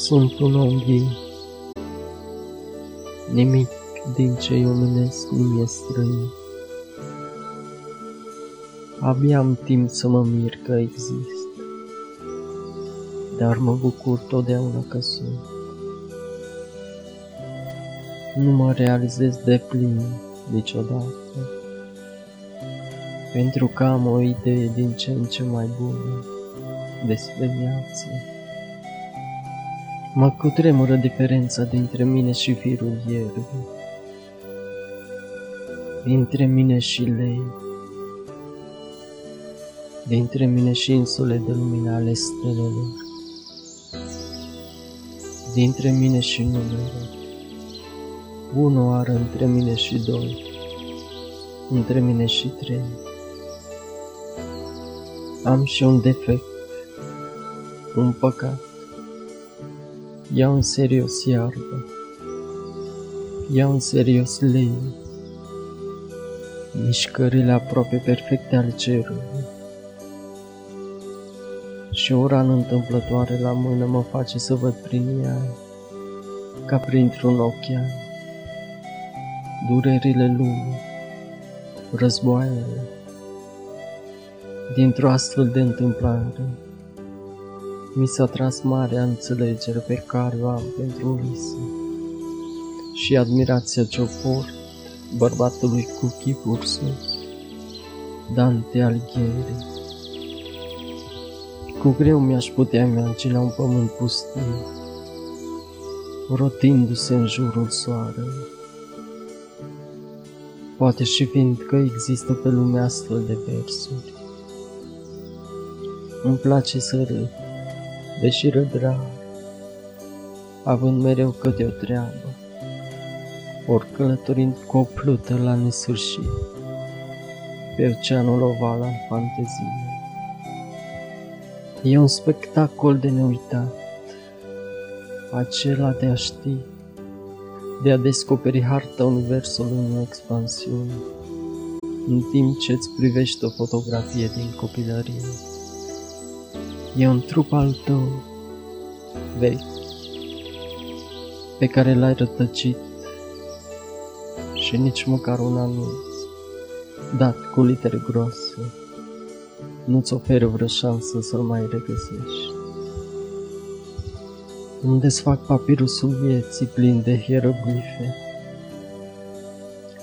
Sunt un om vii. Nimic din ce omenesc nu mi-e străin. Abia am timp să mă mir că exist, dar mă bucur totdeauna că sunt. Nu mă realizez de plin niciodată, pentru că am o idee din ce în ce mai bună despre viață. Mă cutremură diferența dintre mine și firul ierbii, dintre mine și lei, dintre mine și insule de lumină ale stelelor, dintre mine și numele, unu ară între mine și doi, între mine și trei. Am și un defect, un păcat, Iau în serios iarbă, iau în serios lei, mișcările aproape perfecte ale cerului. Și o rană întâmplătoare la mână mă face să văd prin ea, ca printr-un ochian, durerile lumii, războaiele. Dintr-o astfel de întâmplare, mi s-a tras marea înțelegere pe care o am pentru Lisa și admirația ce o port bărbatului cu chipuri sus, Dante Alighieri. Cu greu mi-aș putea imagina un pământ pustiu, rotindu-se în jurul soarelui. Poate și fiindcă există pe lume astfel de versuri. Îmi place să râd, deși rădra, având mereu câte o treabă, ori călătorind cu o plută la nesfârșit, pe oceanul oval al fanteziei. E un spectacol de neuitat, acela de a ști, de a descoperi harta universului în expansiune, în timp ce îți privești o fotografie din copilărie. E un trup al tău, vechi, pe care l-ai rătăcit. Și nici măcar un anunț, dat cu litere groase, nu-ți oferă vreo șansă să-l mai regăsești. Îmi desfac papirusul vieții plin de hieroglife.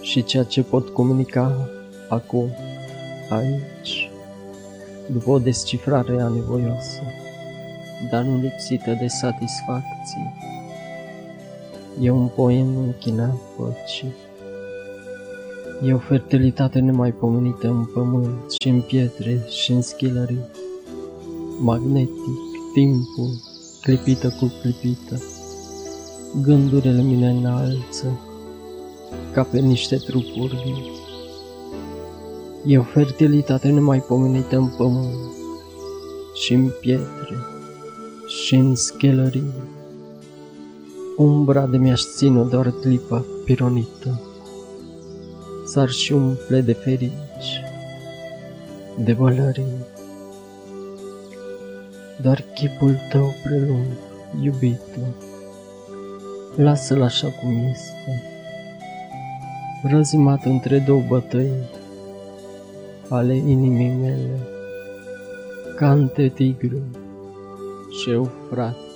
Și ceea ce pot comunica acum, aici, după o descifrare anevoioasă, dar nu lipsită de satisfacție. E un poem închinat păcii. E o fertilitate nemaipomenită în pământ și în pietre și în schilării. Magnetic, timpul, clipită cu clipită. Gândurile mine înalță, ca pe niște trupuri vii. E o fertilitate nemaipomenită în pământ și în pietre și în schelării. Umbra de mi-aș ține doar clipa pironită, s-ar și umple de ferici, de bălării. Doar chipul tău prelung, iubitul, lasă-l așa cum este, răzimat între două bătăi, ale inimii mele, cante tigru și eufrat.